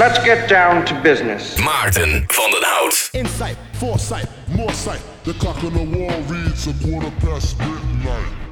Let's get down to business. Maarten van den Hout. Insight, foresight, more sight. The clock on the wall reads a quarter past midnight.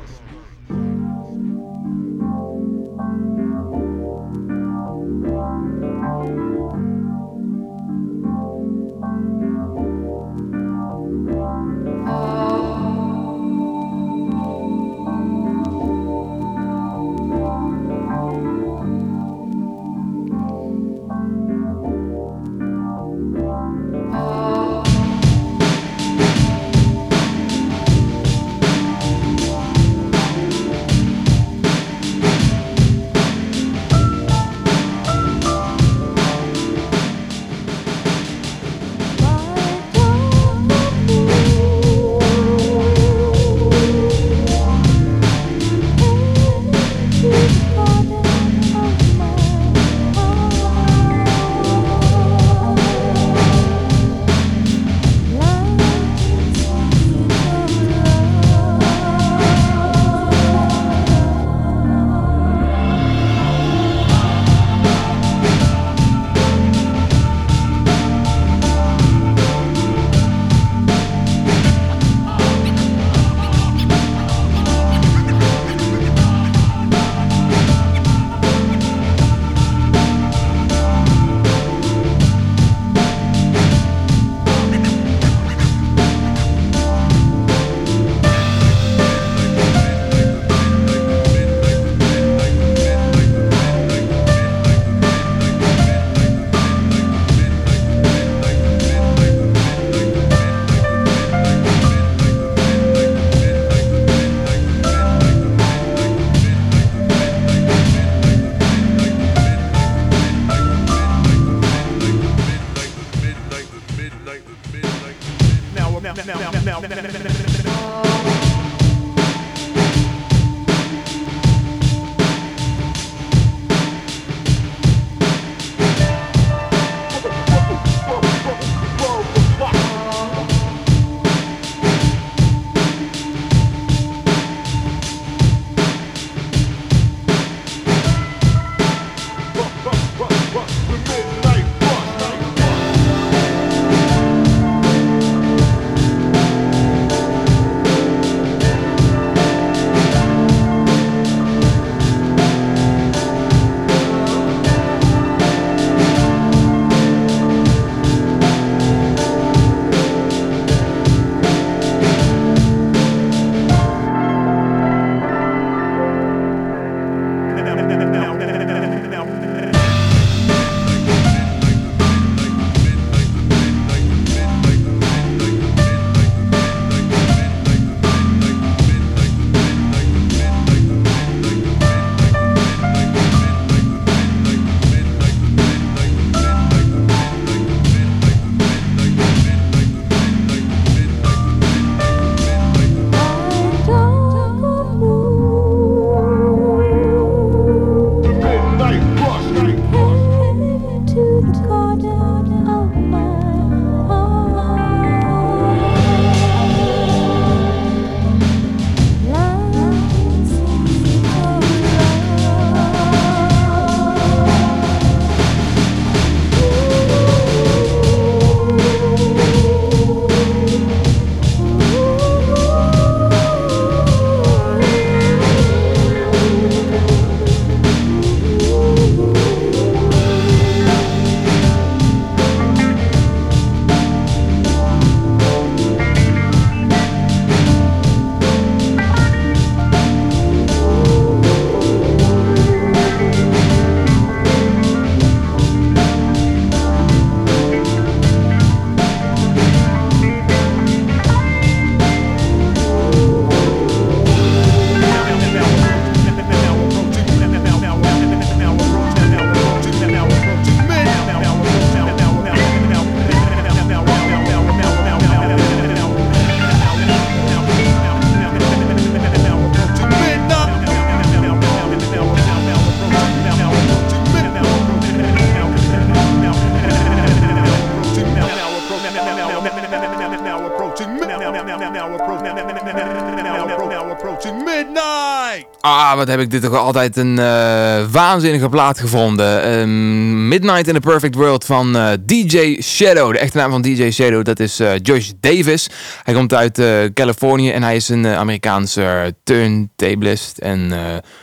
Heb ik dit toch altijd een uh, waanzinnige plaat gevonden. Um, Midnight in the Perfect World van uh, DJ Shadow. De echte naam van DJ Shadow, dat is uh, Josh Davis. Hij komt uit Californië en hij is een Amerikaanse turntablist. En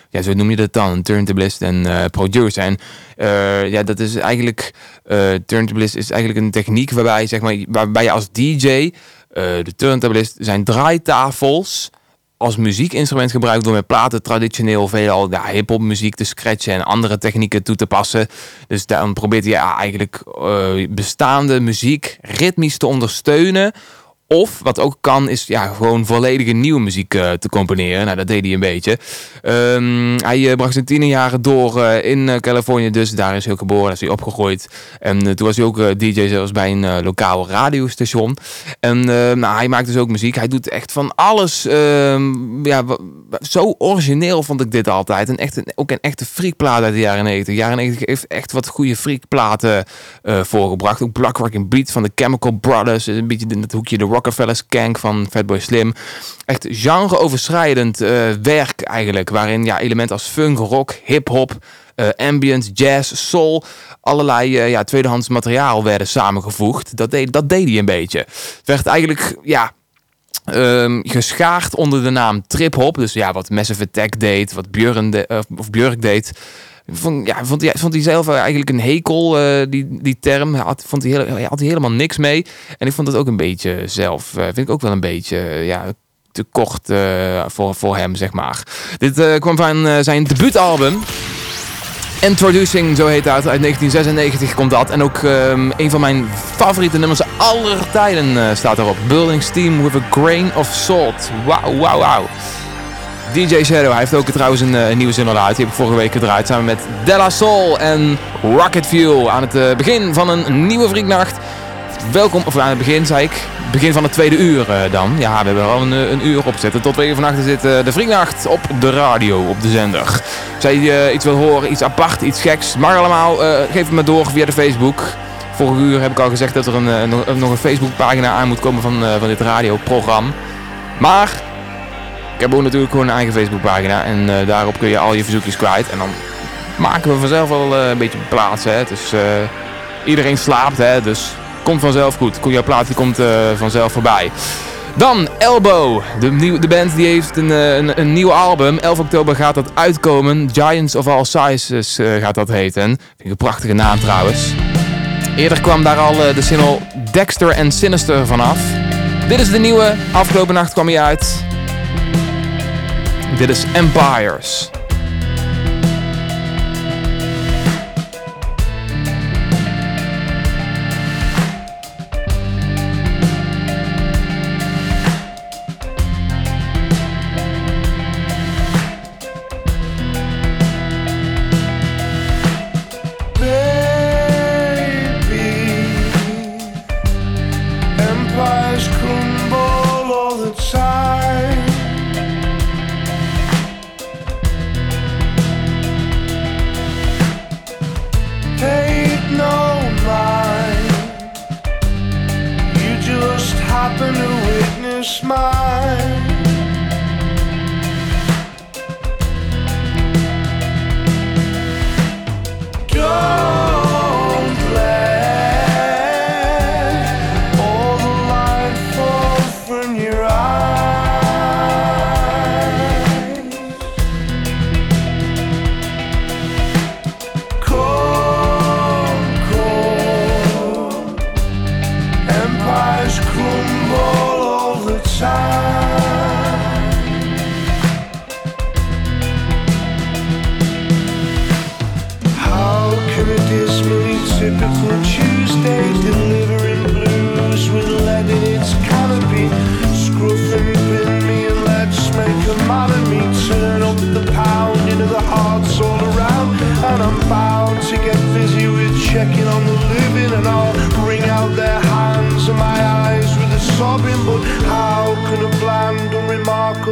ja, zo noem je dat dan, een turntablist en producer. En ja, dat is eigenlijk, turntablist is eigenlijk een techniek waarbij, zeg maar, waarbij je als DJ, de turntablist, zijn draaitafels als muziekinstrument gebruikt door met platen traditioneel veelal ja, hip-hop muziek te scratchen en andere technieken toe te passen. Dus dan probeert hij eigenlijk uh, bestaande muziek ritmisch te ondersteunen of wat ook kan, is ja, gewoon volledige nieuwe muziek uh, te componeren. Nou, dat deed hij een beetje. Um, hij uh, bracht zijn tienerjaren door uh, in Californië, dus daar is hij ook geboren, is hij opgegroeid. En toen was hij ook DJ zelfs bij een lokaal radiostation. En nou, hij maakt dus ook muziek. Hij doet echt van alles. Ehm, ja, zo origineel vond ik dit altijd. En echt ook een echte freakplaat uit de jaren 90. De jaren 90 heeft echt wat goede freakplaten voorgebracht. Ook Blackrock Beat van de Chemical Brothers. Een beetje in het hoekje de rock Rockefeller Skank van Fatboy Slim. Echt genreoverschrijdend uh, werk eigenlijk. Waarin ja, elementen als funk, rock, hip-hop, uh, ambient, jazz, soul. Allerlei uh, ja, tweedehands materiaal werden samengevoegd. Dat deed, dat deed hij een beetje. Het werd eigenlijk ja, Um, geschaard onder de naam trip hop. Dus ja, wat Massive Attack deed, wat Björn of Björk deed. Vond, ja, vond, hij, vond hij zelf eigenlijk een hekel, uh, die, die term. Had, vond hij, had helemaal niks mee. En ik vond het ook een beetje zelf, uh, vind ik ook wel een beetje, ja, te kort uh, voor, voor hem, zeg maar. Dit kwam van zijn debuutalbum. Introducing, zo heet dat. Uit 1996 komt dat. En ook um, een van mijn favoriete nummers aller tijden staat erop. Building Steam with a Grain of Salt. Wauw, wauw, wauw. DJ Shadow. Hij heeft ook trouwens een, eh, een nieuwe single uit. Die heb ik vorige week gedraaid samen met Della Soul en Rocket Fuel. Aan het uh, begin van een nieuwe Vriendnacht. Welkom, of aan het begin zei ik, begin van het tweede uur uh, dan. Ja, we hebben al een, een uur opgezet. Tot twee vannacht zit de Vriendnacht op de radio, op de zender. Als jij iets wil horen, iets apart, iets geks, mag allemaal. geef het me door via de Facebook. Vorige uur heb ik al gezegd dat er een, nog een Facebookpagina aan moet komen van, van dit radioprogramma. Maar ik heb ook natuurlijk gewoon een eigen Facebookpagina. En uh, daarop kun je al je verzoekjes kwijt. En dan maken we vanzelf wel uh, een beetje plaats. Hè. Dus iedereen slaapt, hè. Dus komt vanzelf goed. Jouw plaat die komt vanzelf voorbij. Dan Elbow. De, de band die heeft een, een, een, nieuw album. 11 oktober gaat dat uitkomen. Giants of All Sizes gaat dat heten. Vind ik een prachtige naam trouwens. Eerder kwam daar al de single Dexter and Sinister vanaf. Dit is de nieuwe. Afgelopen nacht kwam hij uit. Dit is Empires. smile.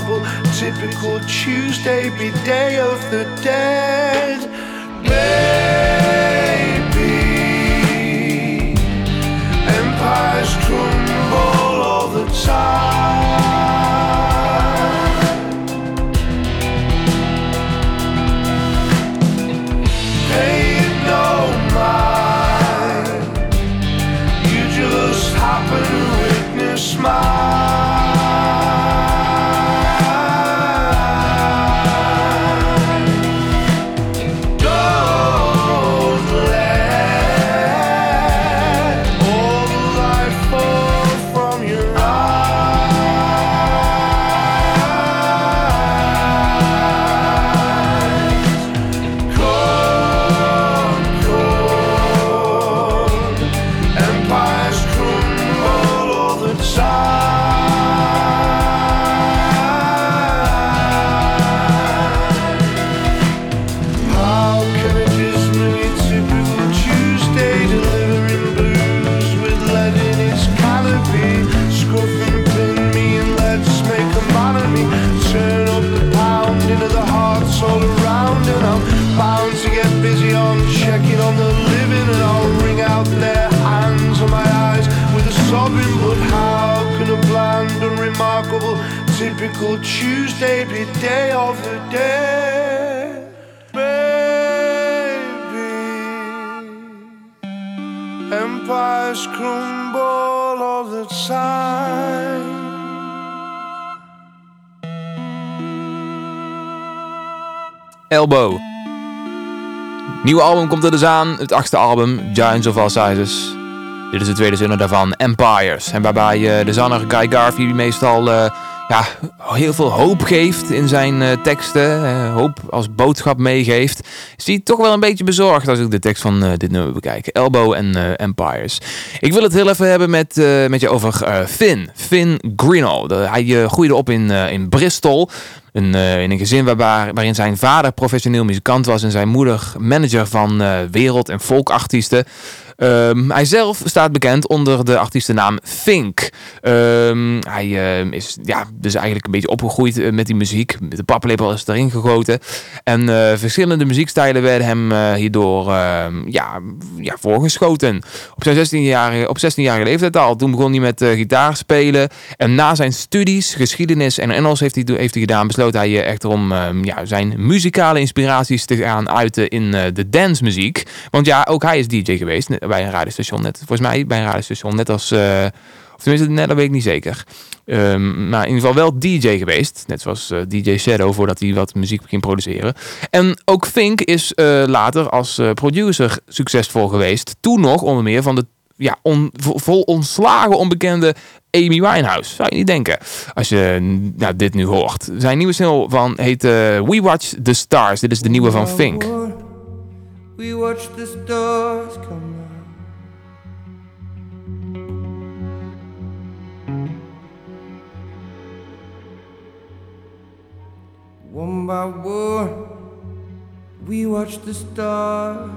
awful, typical Tuesday, be day of the dead. Maybe empires crumble all the time. Empires crumble all the time. Elbow. Nieuwe album komt er dus aan. Het achtste album, Giants of All Sizes. Dit is de tweede zin daarvan, Empires. En waarbij uh, de zanger Guy Garvey meestal uh, ja, heel veel hoop geeft in zijn uh, teksten. hoop als boodschap meegeeft. Is hij toch wel een beetje bezorgd als ik de tekst van dit nummer bekijk. Elbow en Empires. Ik wil het heel even hebben met, met je over Finn. Finn Greenall. hij groeide op in, in Bristol. In een gezin waar, waarin zijn vader professioneel muzikant was en zijn moeder manager van wereld- en folkartiesten. Um, hij zelf staat bekend onder de artiestennaam Fink. Um, hij uh, is ja, dus eigenlijk een beetje opgegroeid uh, met die muziek. De paplepel is erin gegoten. En uh, verschillende muziekstijlen werden hem uh, hierdoor ehm, ja, ja, voorgeschoten. Op zijn 16-jarige, op 16-jarige leeftijd al. Toen begon hij met gitaar spelen. En na zijn studies, geschiedenis en Engels heeft hij, heeft hij gedaan, besloot hij echter om ja, zijn muzikale inspiraties te gaan uiten in de dancemuziek. Want ja, ook hij is DJ geweest bij een radiostation. Net, volgens mij bij een radiostation. Net als... Uh, of tenminste, net, dat weet ik niet zeker. Um, maar in ieder geval wel DJ geweest. Net zoals uh, DJ Shadow, voordat hij wat muziek ging produceren. En ook Fink is uh, later als producer succesvol geweest. Toen nog onder meer van de ja, on, vol ontslagen onbekende Amy Winehouse. Zou je niet denken. Als je nou, dit nu hoort. Zijn nieuwe single van heet We Watch the Stars. Dit is de nieuwe van Fink. We watch the stars come One by one, we watch the stars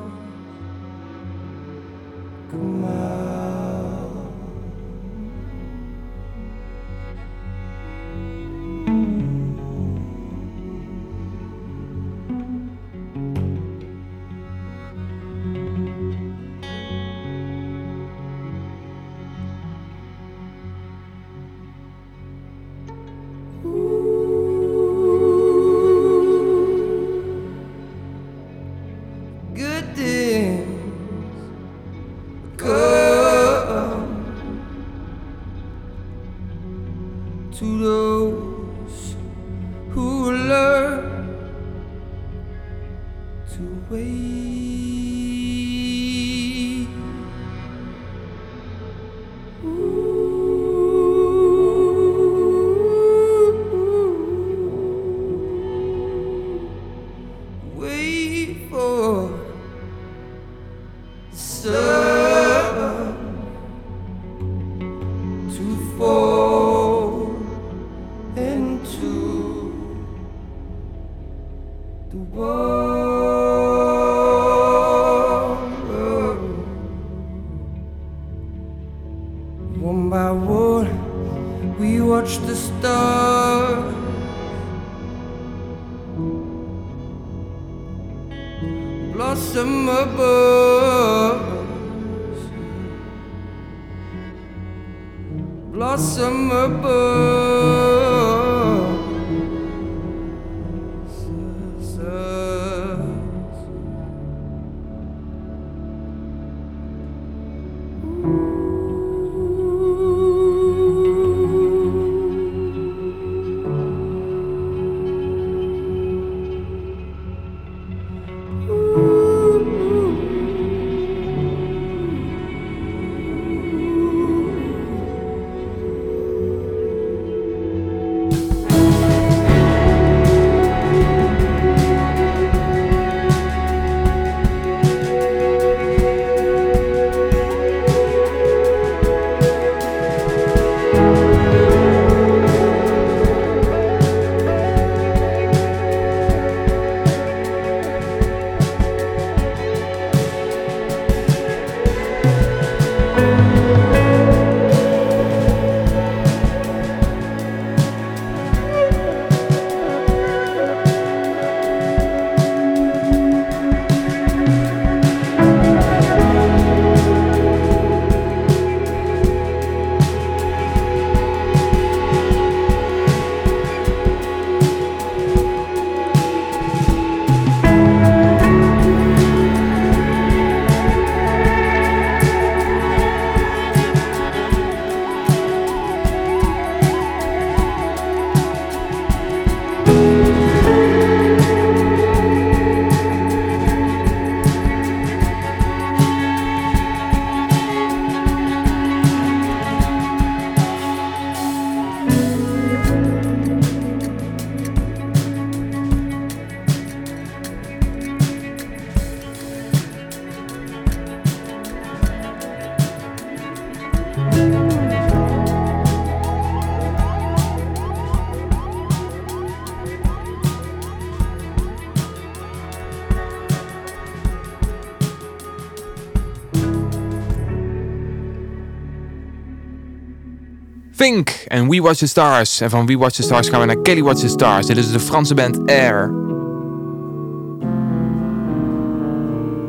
Think en We Watch the Stars. En van We Watch the Stars gaan we naar Kelly Watch the Stars. Dit is de Franse band Air.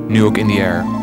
Nu ook in the air.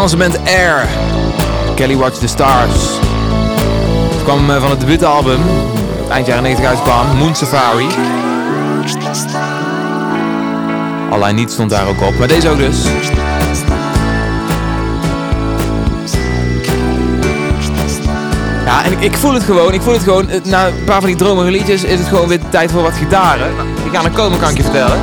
Franse band Air. Kelly Watch the Stars. Het kwam eh, van het debuutalbum, eind jaren 90 uitkwam, Moon Safari. Allerlei niet stond daar ook op, maar deze ook dus. Ja, en ik, ik voel het gewoon, ik voel het gewoon. eh, Na een paar van die dromige liedjes is het gewoon weer tijd voor wat gitaren. Die gaan er komen, kan ik je vertellen.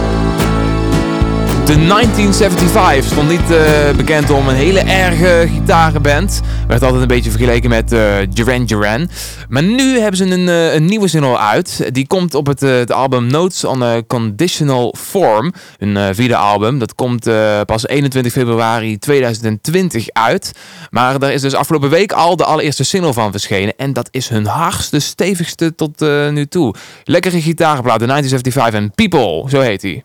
De 1975 stond niet eh, bekend om een hele erge gitarenband. Werd altijd een beetje vergeleken met eh Duran Duran. Maar nu hebben ze een, eh, een nieuwe single uit. Die komt op het, het album Notes on a Conditional Form. Een vierde album. Dat komt pas 21 februari 2020 uit. Maar daar is dus afgelopen week al de allereerste single van verschenen. En dat is hun hardste, stevigste tot nu toe. Lekkere gitarenplaat, de 1975 en People, zo heet hij.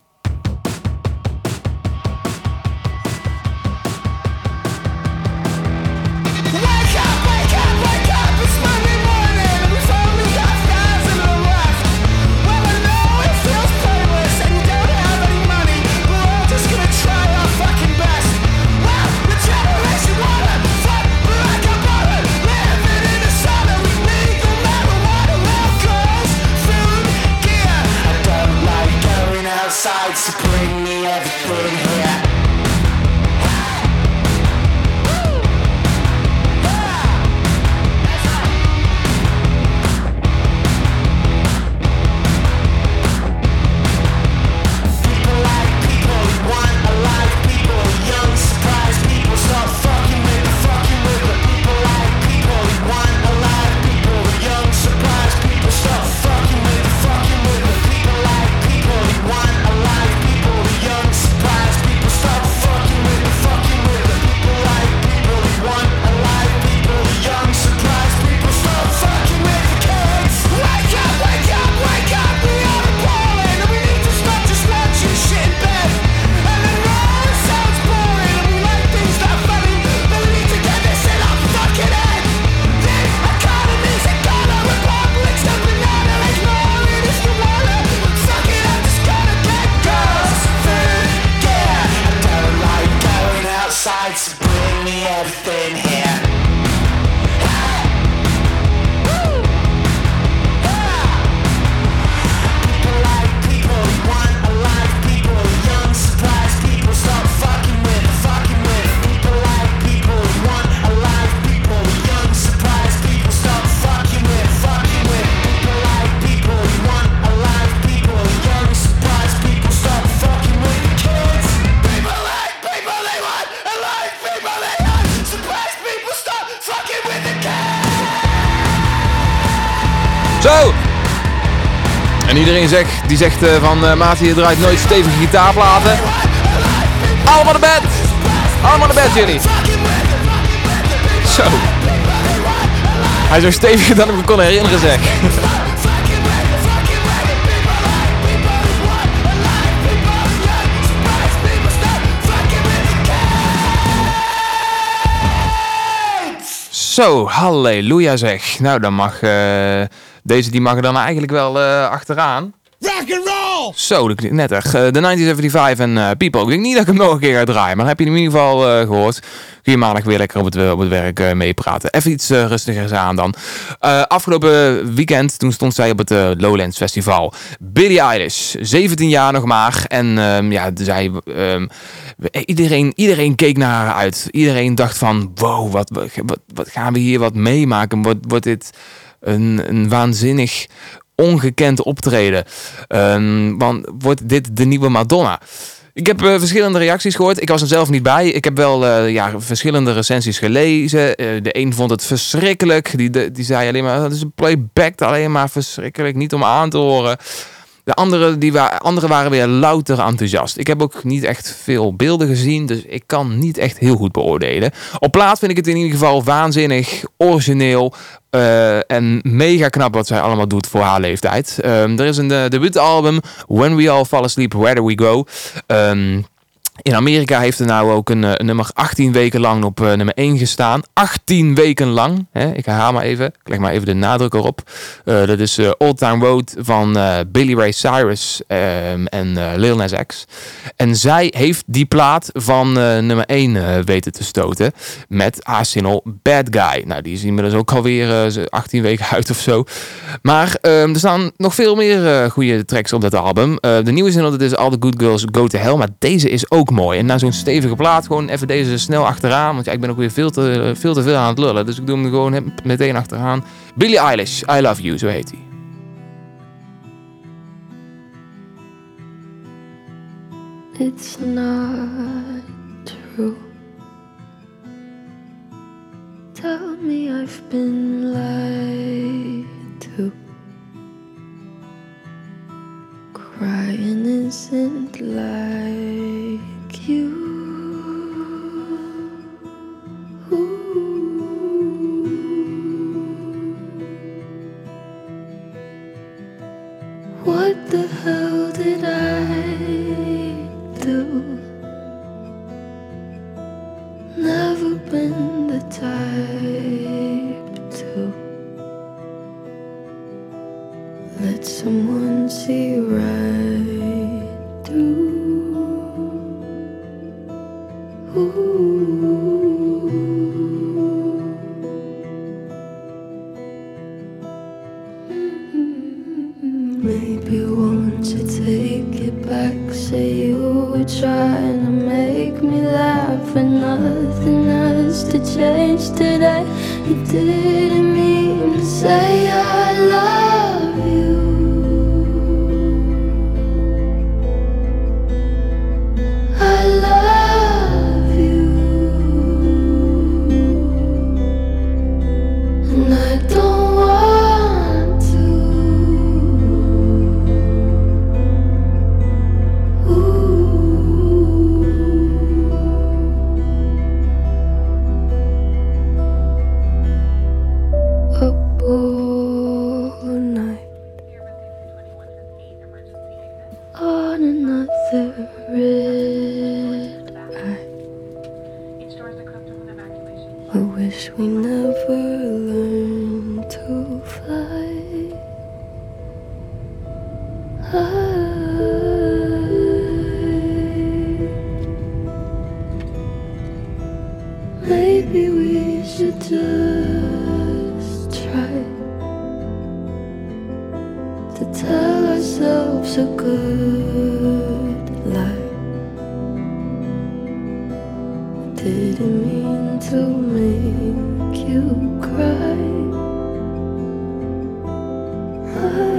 Die zegt eh, van eh Maat, je draait nooit stevige gitaarplaten. Allemaal naar bed! Allemaal naar bed jullie! Zo. Hij is nog steviger dan ik me kon herinneren zeg. Zo, halleluja zeg. Nou, dan mag eh, deze die mag er dan eigenlijk wel achteraan. Roll! Zo, dat. Eh, de 1975 en eh, People. Ik denk niet dat ik hem nog een keer ga draaien, maar heb je hem in ieder geval eh, gehoord. Kun je maandag weer lekker op het, op het werk meepraten. Even iets eh, rustiger aan dan. Afgelopen weekend, toen stond zij op het Lowlands Festival. Billie Eilish, 17 jaar nog maar. En ehm, ja, zij... ehm, iedereen, iedereen keek naar haar uit. Iedereen dacht van, wow, wat, wat, wat gaan we hier wat meemaken? Wordt, wordt dit een, een waanzinnig ongekend optreden. Ehm, want wordt dit de nieuwe Madonna? Ik heb eh, verschillende reacties gehoord. Ik was er zelf niet bij. Ik heb wel eh, ja, verschillende recensies gelezen. Eh, de een vond het verschrikkelijk. Die, die zei alleen maar, dat is een playback, alleen maar verschrikkelijk, niet om aan te horen. De andere, die wa anderen waren weer louter enthousiast. Ik heb ook niet echt veel beelden gezien, dus ik kan niet echt heel goed beoordelen. Op plaat vind ik het in ieder geval waanzinnig, origineel eh, en mega knap wat zij allemaal doet voor haar leeftijd. Ehm, er is een uh, debuutalbum, When We All Fall Asleep, Where Do We Go? Ehm, in Amerika heeft er nou ook een, eh, nummer 18 weken lang op eh, nummer 1 gestaan. 18 weken lang. Hè? Ik herhaal maar even. Ik leg maar even de nadruk erop. Eh, dat is Old Town Road van Billy Ray Cyrus ehm, en Lil Nas X. En zij heeft die plaat van nummer 1 eh, weten te stoten. Met haar Bad Guy. Nou, die is inmiddels ook alweer eh, 18 weken uit of zo. Maar ehm, er staan nog veel meer goede tracks op dat album. De nieuwe single dat is All the Good Girls Go to Hell. Maar deze is ook mooi. En na zo'n stevige plaat gewoon even deze snel achteraan. Want ja, ik ben ook weer veel te, veel te veel aan het lullen. Dus ik doe hem gewoon meteen achteraan. Billie Eilish, I Love You, zo heet hij. It's not true. Tell me I've been lied to. What the hell did I do? Never been the type to let someone see right 爱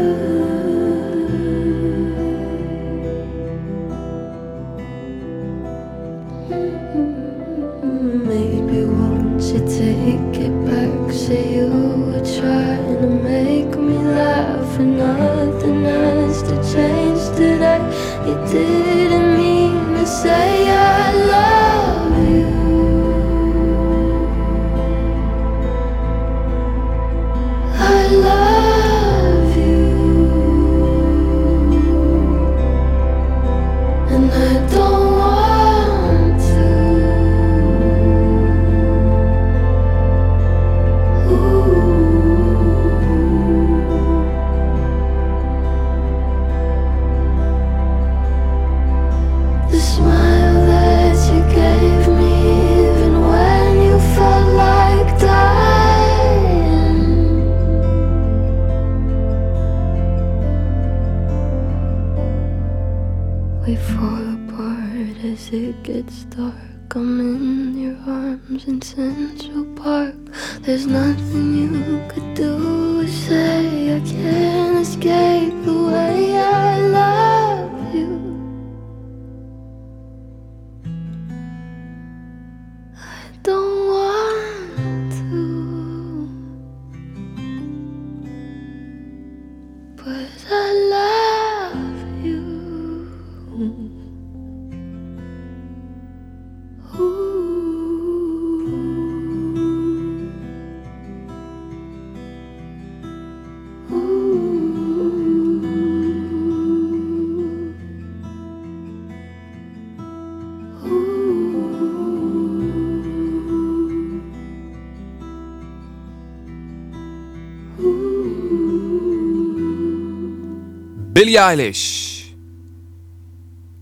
Billie Eilish.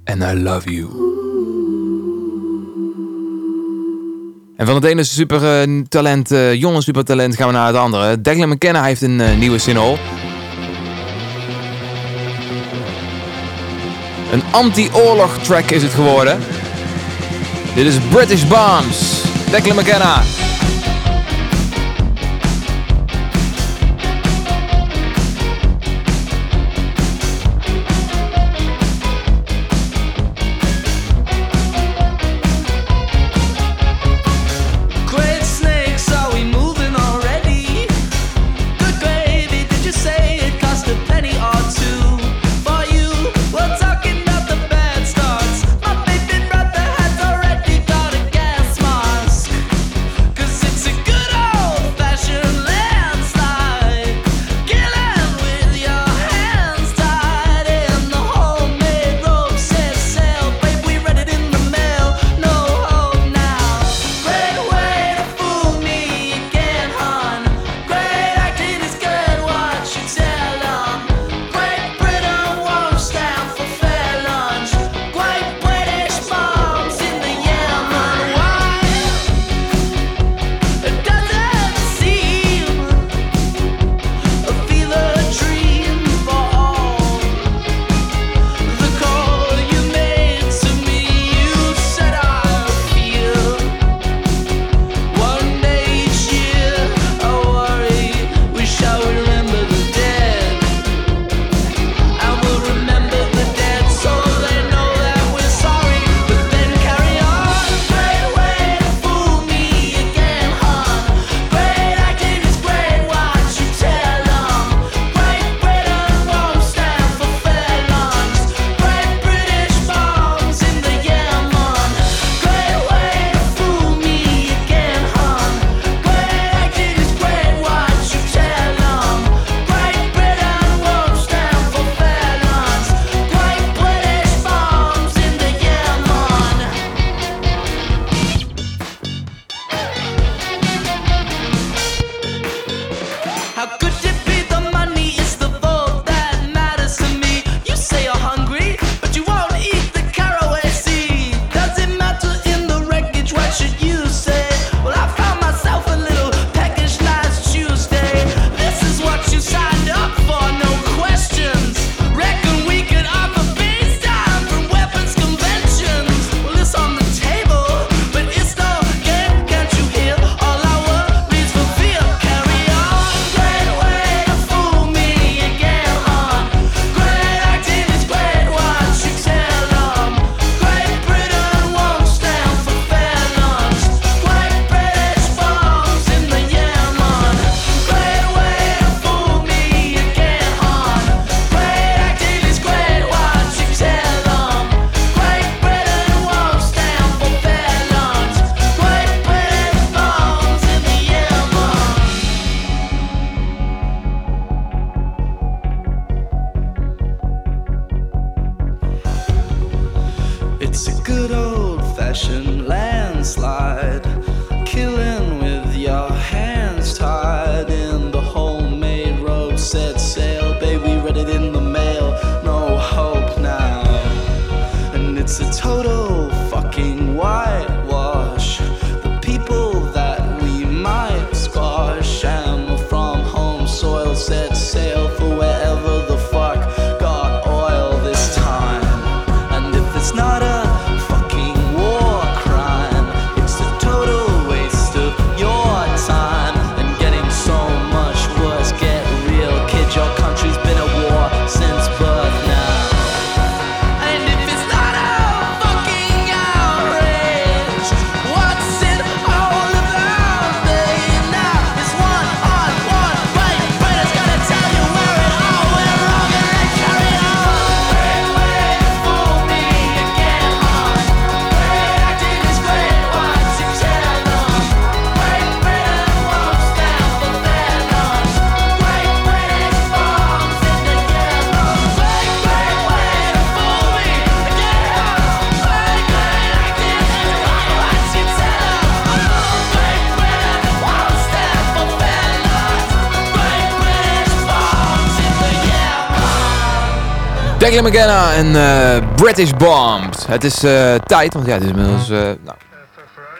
And I love you. En van het ene super eh, talent, eh, jonge supertalent, gaan we naar het andere. Declan McKenna heeft een eh, nieuwe single. Een anti-oorlog track is het geworden. Dit is British Bombs. Declan McKenna. fashion landslide. McKenna en eh, British Bombs. Het is eh, tijd, want ja, het is inmiddels eh, nou,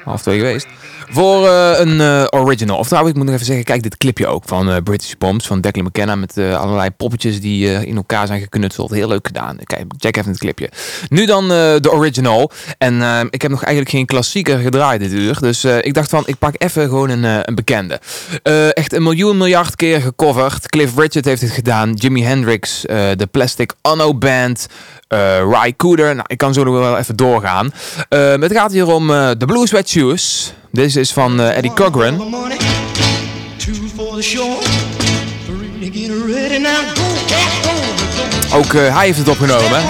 half twee geweest. Voor eh, een eh, original. Of trouwens, ik moet nog even zeggen, kijk dit clipje ook van eh, British Bombs van Declan McKenna met allerlei poppetjes die in elkaar zijn geknutseld. Heel leuk gedaan. Kijk, check even het clipje. Nu dan de original. En ik heb nog eigenlijk geen klassieker gedraaid dit uur. Dus ik dacht van, ik pak even gewoon een, een bekende. Echt een miljoen miljard keer gecoverd. Cliff Richard heeft het gedaan. Jimi Hendrix, de Plastic Ono Band. Eh Ry Cooder. Nou, ik kan zo nog wel even doorgaan. Eh, het gaat hier om eh, de Blue Sweat Shoes. Deze is van eh, Eddie Cochran. Ook eh, hij heeft het opgenomen.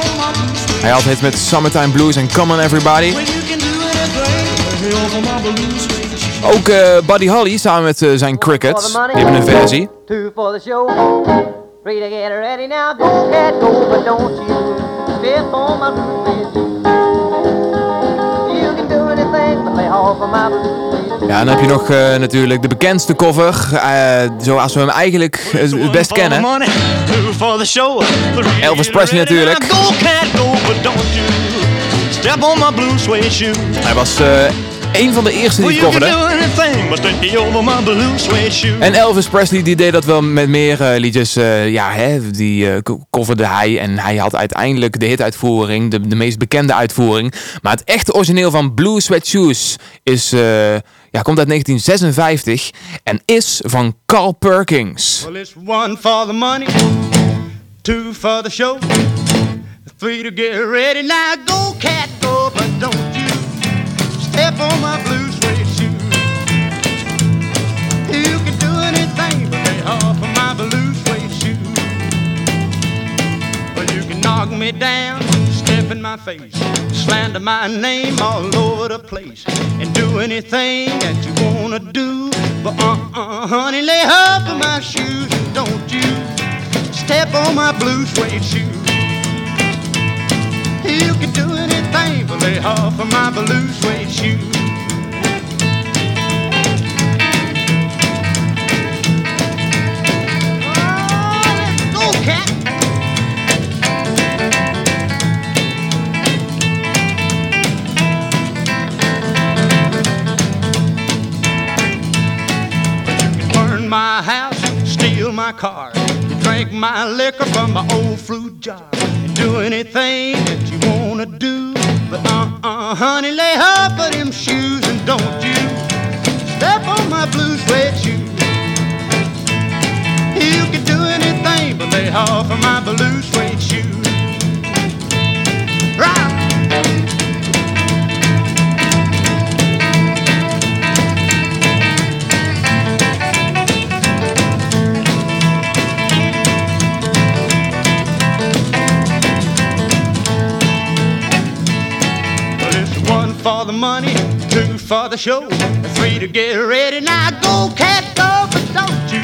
Hij had het met Summertime Blues en Come On Everybody. Blues. Ook eh, Buddy Holly samen met zijn Crickets. Die hebben een versie. Two for the show. Three to get ready now. Go, cat, go, but don't you on my blue suede shoe. You can do anything but lay off of my blue suede shoe. Ja, dan heb je nog eh, natuurlijk de bekendste cover. eh, zoals we hem eigenlijk eh, het best kennen. For Elvis Presley natuurlijk. Hij was eh, een van de eerste die het coverde. En Elvis Presley die deed dat wel met meer eh, liedjes. eh, ja, hè, die co- coverde hij. En hij had uiteindelijk de hituitvoering, de, de meest bekende uitvoering. Maar het echte origineel van Blue Sweat Shoes is, ja, komt uit 1956 en is van Carl Perkins. Well, it's one for the money, two for the show, three to get ready. Now go, cat, go, but don't you step on my blue suede shoe. You can do anything but lay off of my blue suede shoe. Well, you can knock me down, step in my face, slander my name all over the place, and do anything that you wanna do. But uh-uh, honey, lay off of my shoes don't you step on my blue suede shoe. You can do anything but lay off of my blue suede shoe. Oh, go, cat. burn my house, steal my car, drink my liquor from my old fruit jar, do anything that you wanna do. But uh-uh, honey, lay off of them shoes and don't you step on my blue suede shoe. You can do anything but lay off of my blue suede shoe. For the money, two for the show, three to get ready. Now go, cat, go, but don't you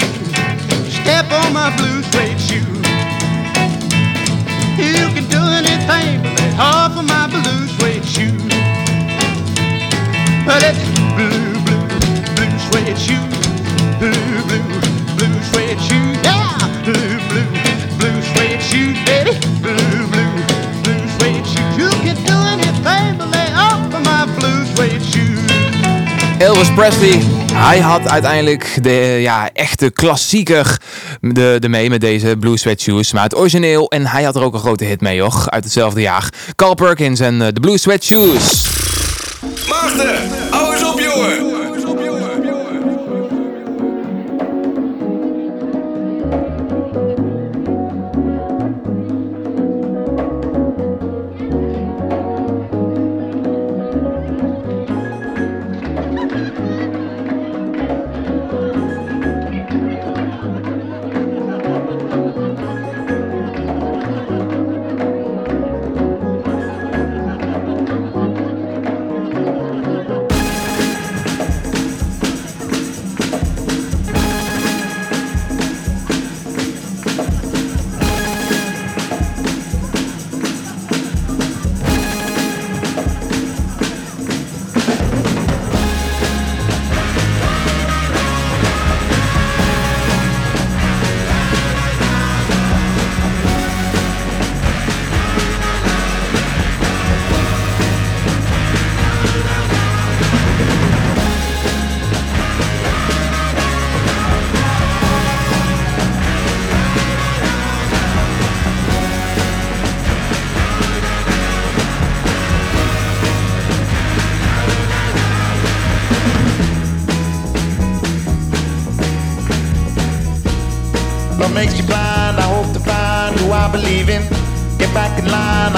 step on my blue suede shoe. You can do anything but lay off of my blue suede shoe. Well, it's blue, blue, blue suede shoe. Blue, blue, blue suede shoe. Yeah, blue, blue, blue suede shoe, baby. Elvis Presley, hij had uiteindelijk de ja, echte klassieker de, de mee met deze Blue Sweat Shoes. Maar het origineel, en hij had er ook een grote hit mee, hoor, uit hetzelfde jaar. Carl Perkins en eh, de Blue Sweat Shoes. Maarten,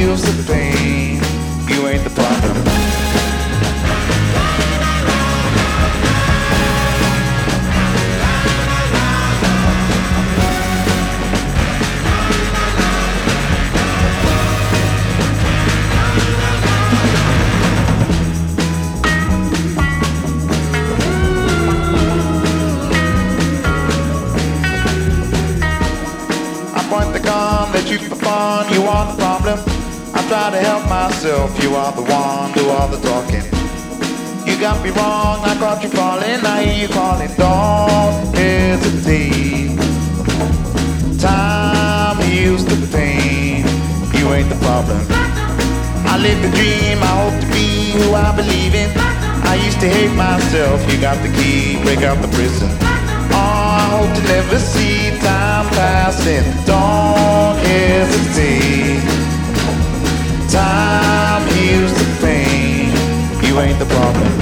heals the pain, calling, don't hesitate. Time heals the pain, you ain't the problem. I live the dream, I hope to be who I believe in. I used to hate myself, you got the key, break out the prison. Oh, I hope to never see time passing. Don't hesitate. Time heals the pain. You ain't the problem.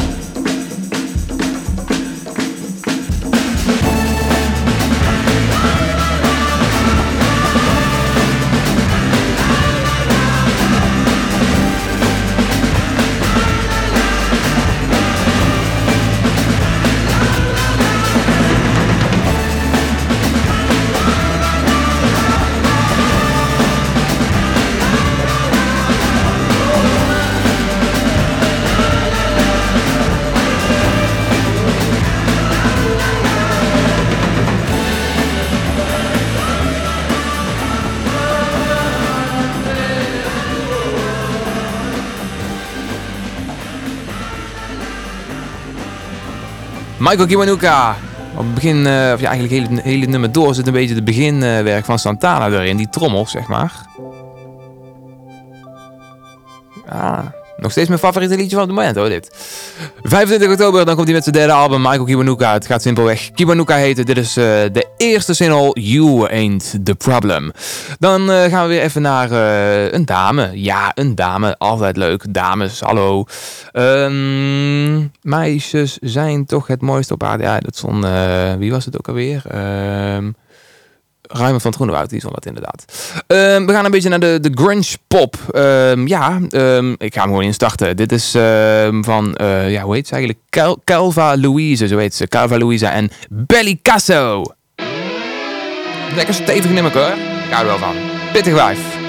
Michael Kiwanuka. Op het begin, eh, of ja, eigenlijk hele, hele nummer door zit een beetje het beginwerk van Santana erin. Die trommel, zeg maar. Ah, nog steeds mijn favoriete liedje van het moment hoor, dit. 25 oktober, dan komt hij met zijn derde album, Michael Kiwanuka. Het gaat simpelweg Kiwanuka heten. Dit is eh, de eerste single, You Ain't The Problem. Dan eh, gaan we weer even naar eh, een dame. Ja, een dame. Altijd leuk. Dames, hallo. Ehm, meisjes zijn toch het mooiste op aarde. Ja, dat stond... wie was het ook alweer? Ehm Ruimer van het Groenewoud, die wel wat inderdaad. Ehm, we gaan een beetje naar de, de grunge pop. Ehm, ja, ehm, ik ga hem gewoon instarten. Dit is van, eh, ja, hoe heet ze eigenlijk? Cal Calva Louise, zo heet ze. Calva Louisa en Belly Casso. Lekker stevig nummer hoor. Ik hou er wel van. Pittig wijf.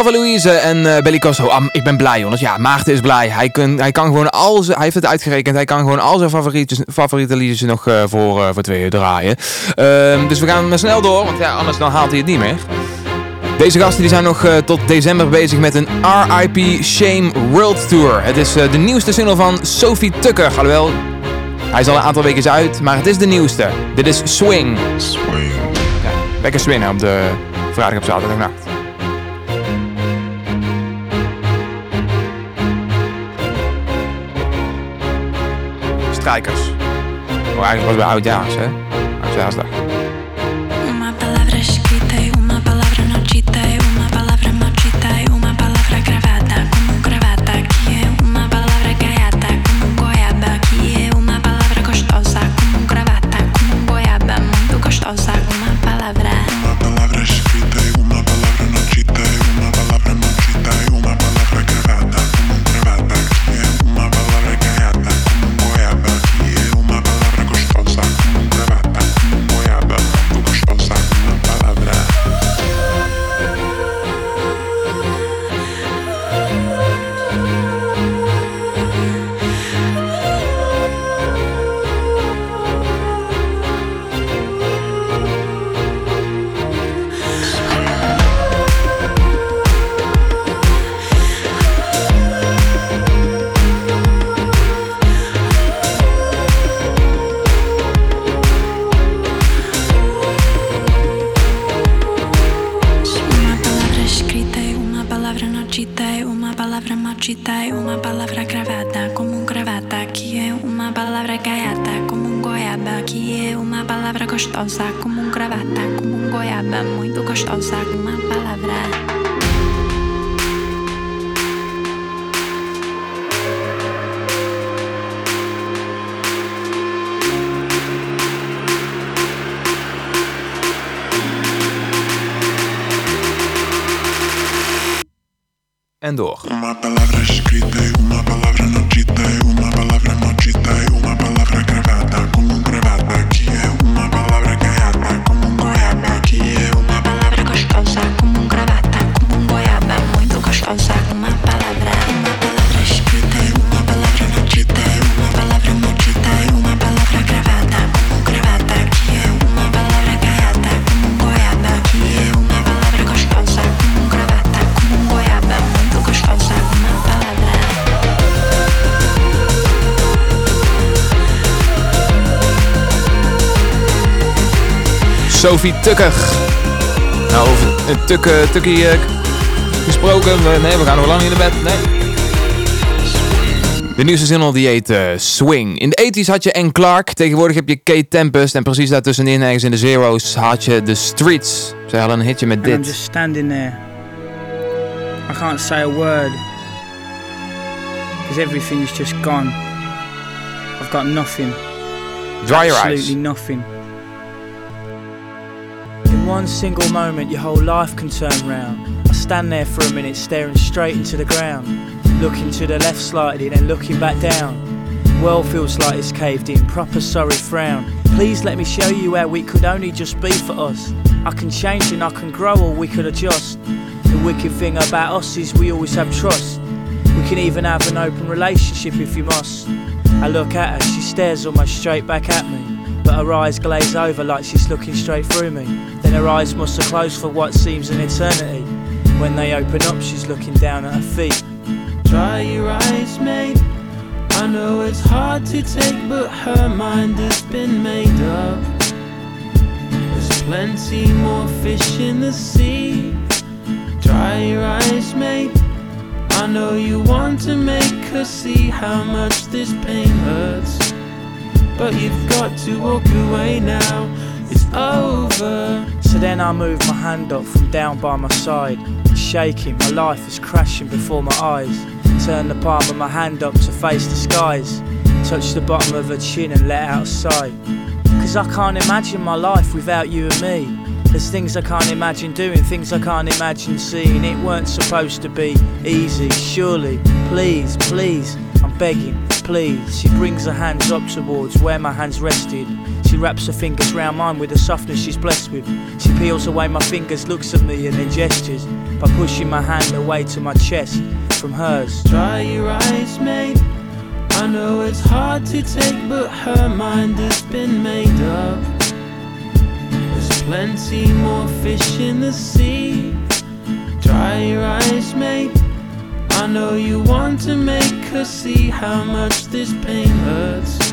Calvin Louise en Billy Costo. Ah, ik ben blij, jongens. Ja, Maarten is blij. Hij, kun, hij kan gewoon al zijn... Hij heeft het uitgerekend. Hij kan gewoon al zijn favoriete, favoriete liedjes nog eh, voor, eh, voor twee uur draaien. Ehm, dus we gaan maar snel door, want ja, anders dan haalt hij het niet meer. Deze gasten die zijn nog tot december bezig met een RIP Shame World Tour. Het is de nieuwste single van Sophie Tucker. Alhoewel, hij is al een aantal weken uit, maar het is de nieuwste. Dit is Swing. Swing. Ja, lekker swingen op de vrijdag op zaterdagnacht. Strijkers. Oh, eigenlijk was bij oudjaars, hè? Oudjaarsdag. En door. Uma palavra escrita e uma palavra não dita e uma palavra maldita e uma palavra gravada como um gravata Sophie Tucker. Nou, over uh, Tukke, Tukkie eh, gesproken. Nee, we gaan nog lang niet naar bed. Nee. De nieuwste single die heet eh, Swing. In de 80s had je N. Clark. Tegenwoordig heb je Kate Tempest. En precies daartussenin, ergens in de zeros, had je The Streets. Zij hadden een hitje met And I'm dit. just standing there. I can't say a word. Because everything's just gone. I've got nothing. Dry your Absolutely eyes. nothing. One single moment, your whole life can turn round. I stand there for a minute, staring straight into the ground. Looking to the left slightly, then looking back down. World feels like it's caved in, proper sorry frown. Please let me show you where we could only just be for us. I can change and I can grow, or we could adjust. The wicked thing about us is we always have trust. We can even have an open relationship if you must. I look at her, she stares almost straight back at me. But her eyes glaze over like she's looking straight through me. Then her eyes must have closed for what seems an eternity. When they open up, she's looking down at her feet. Dry your eyes, mate. I know it's hard to take, but her mind has been made up. There's plenty more fish in the sea. Dry your eyes, mate. I know you want to make her see how much this pain hurts. But you've got to walk away now. It's over. So then I move my hand up from down by my side. Shaking, my life is crashing before my eyes. Turn the palm of my hand up to face the skies. Touch the bottom of her chin and let out a sigh. Cause I can't imagine my life without you and me. There's things I can't imagine doing, things I can't imagine seeing. It weren't supposed to be easy, surely. Please, please, I'm begging, please. She brings her hands up towards where my hands rested. She wraps her fingers round mine with the softness she's blessed with. She peels away my fingers, looks at me, and then gestures by pushing my hand away to my chest from hers. Dry your eyes, mate. I know it's hard to take, but her mind has been made up. There's plenty more fish in the sea. Dry your eyes, mate. I know you want to make her see how much this pain hurts.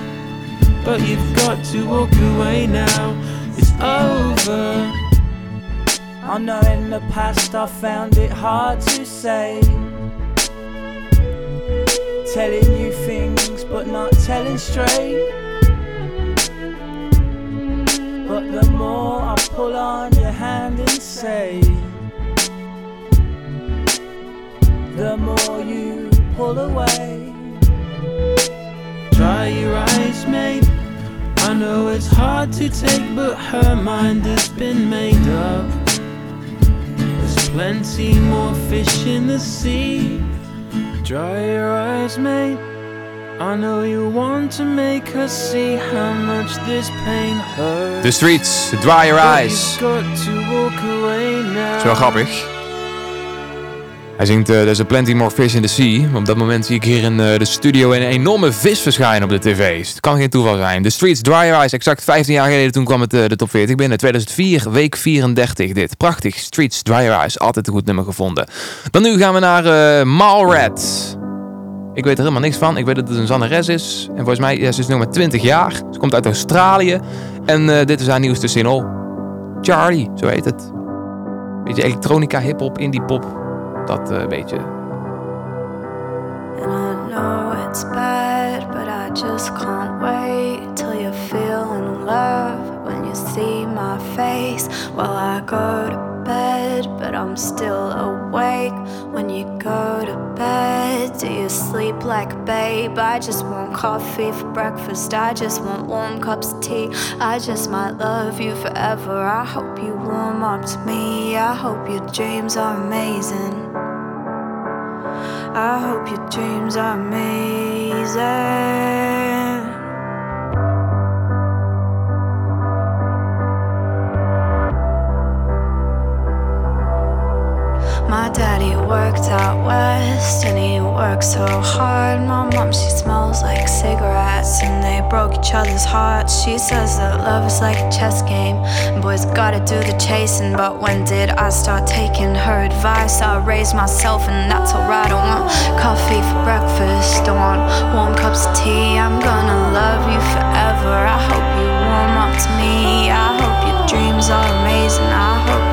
But you've got to walk away now. It's over. I know in the past I found it hard to say. Telling you things but not telling straight. But the more I pull on your hand and say, the more you pull away. Dry your eyes, mate. I know it's hard to take, but her mind has been made up. There's plenty more fish in the sea. Dry your eyes, mate. I know you want to make her see how much this pain hurts. The Streets, Dry Your Eyes. to walk away now. Dat is wel grappig. Hij zingt eh, There's a plenty more fish in the sea. Op dat moment zie ik hier in eh, de studio een enorme vis verschijnen op de tv. Dus het kan geen toeval zijn. The Streets, Dry Eyes. Exact 15 jaar geleden toen kwam het eh, de top 40 binnen. 2004, week 34 dit. Prachtig. Streets, Dry Eyes. Altijd een goed nummer gevonden. Dan nu gaan we naar Malred. Ik weet er helemaal niks van. Ik weet dat het een zangeres is. En volgens mij ja, ze is nog maar 20 jaar. Ze komt uit Australië. En dit is haar nieuwste single. Charlie, zo heet het. Beetje elektronica, hip-hop, indie pop. Eh. And I know it's bad, but I just can't wait till you feel in love see my face. while I go to bed, but I'm still awake when you go to bed. Do you sleep like a babe? I just want coffee for breakfast. I just want warm cups of tea. I just might love you forever. I hope you warm up to me. I hope your dreams are amazing. I hope your dreams are amazing. My daddy worked out west and he worked so hard. My mom, she smells like cigarettes and they broke each other's hearts. She says that love is like a chess game. Boys gotta do the chasing, but when did I start taking her advice? I raised myself and that's alright. I want coffee for breakfast, I want warm cups of tea. I'm gonna love you forever. I hope you warm up to me. I hope your dreams are amazing. I hope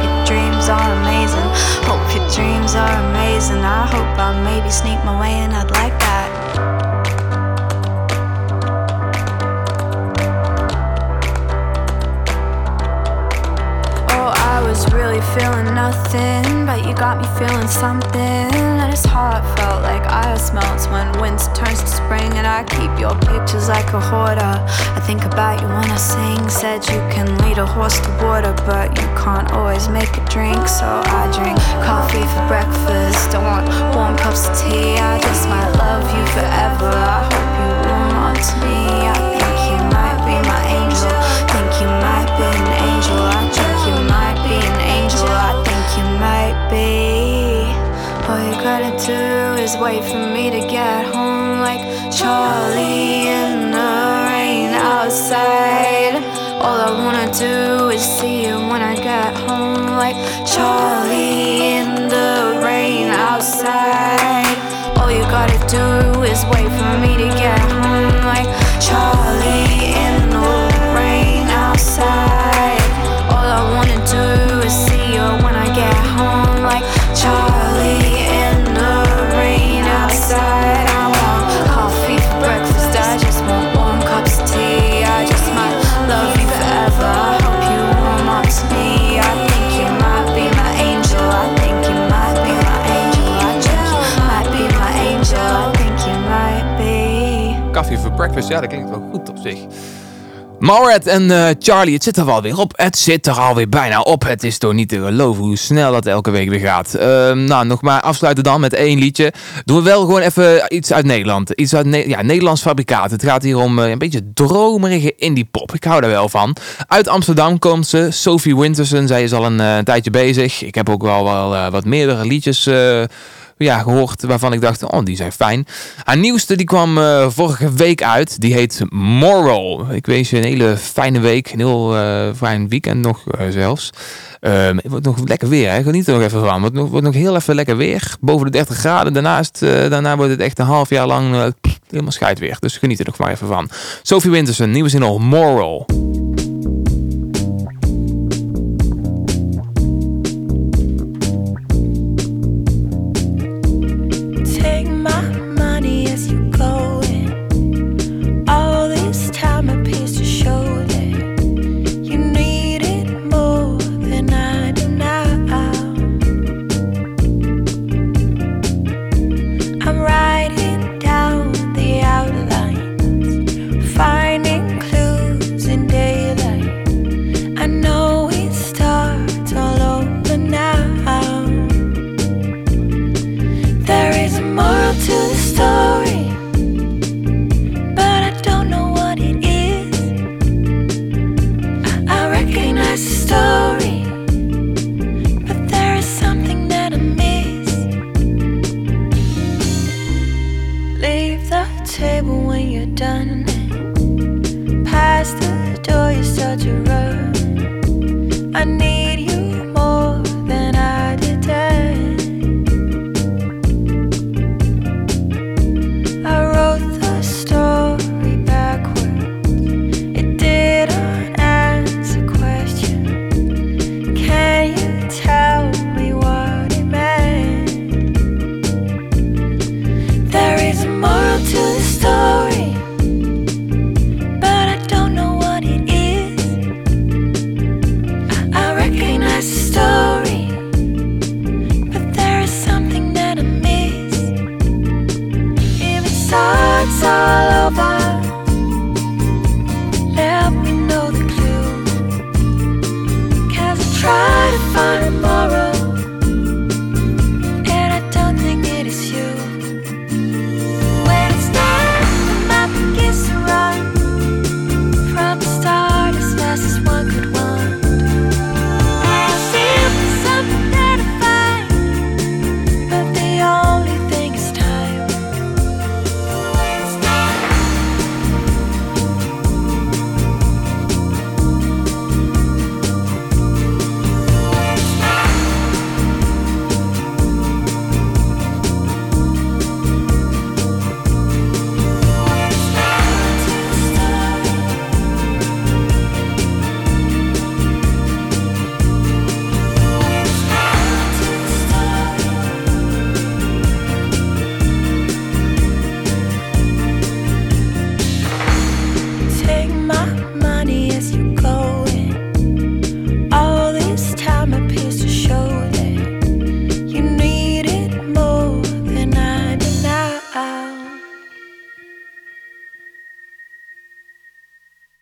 Your dreams are amazing. I hope I maybe sneak my way in. I'd like that. Really feeling nothing, but you got me feeling something. And his heart felt like ice melts when winter turns to spring. And I keep your pictures like a hoarder. I think about you when I sing. Said you can lead a horse to water, but you can't always make a drink. So I drink coffee for breakfast. I want warm cups of tea. I just might love you forever. I hope you warm up to me. You gotta do is wait for me to get home, like Charlie in the rain outside. All I wanna do is see you when I get home, like Charlie in the rain outside. All you gotta do is wait for me to get home, breakfast, ja, dat klinkt wel goed op zich. Mauret en eh, Charlie, het zit er wel weer op. Het zit er alweer bijna op. Het is toch niet te geloven hoe snel dat elke week weer gaat. Ehm, nou, nog maar afsluiten dan met één liedje. Doen we wel gewoon even iets uit Nederland. Iets uit ja, Nederlands fabrikaat. Het gaat hier om eh, een beetje dromerige indie pop. Ik hou daar wel van. Uit Amsterdam komt ze. Sophie Winterson. Zij is al een, eh, tijdje bezig. Ik heb ook wel, wel wat meerdere liedjes... ja, gehoord waarvan ik dacht, oh, die zijn fijn. Haar nieuwste die kwam eh, vorige week uit. Die heet Moral. Ik wens je een hele fijne week. Een heel eh, fijn weekend nog eh, zelfs. Ehm, het wordt nog lekker weer, hè? Geniet er nog even van. Het wordt nog, nog heel even lekker weer. Boven de 30 graden. Daarnaast, daarna wordt het echt een half jaar lang helemaal scheid weer. Dus geniet er nog maar even van. Sophie Winterson, nieuwe zin al Moral.